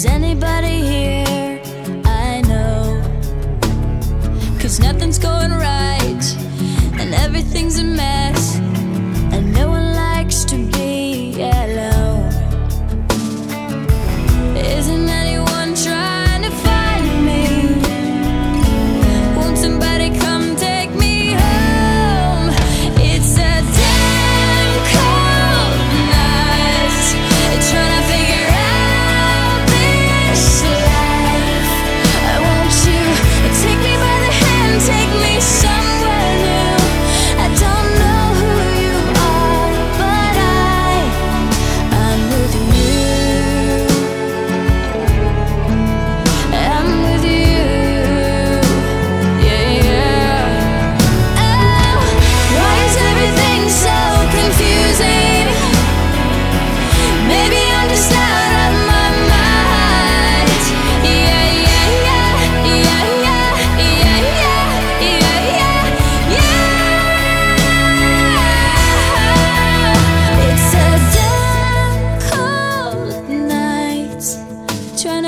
Is anybody here?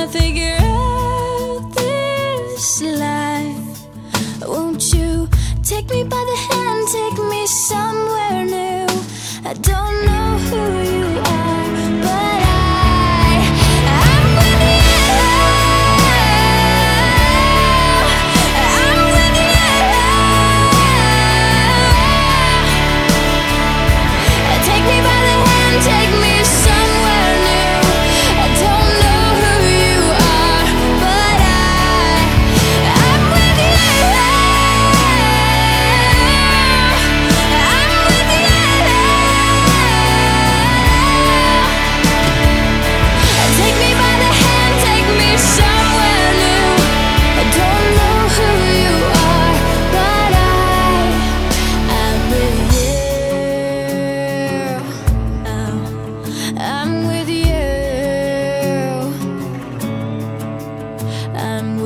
figure out this life. Won't you take me I'm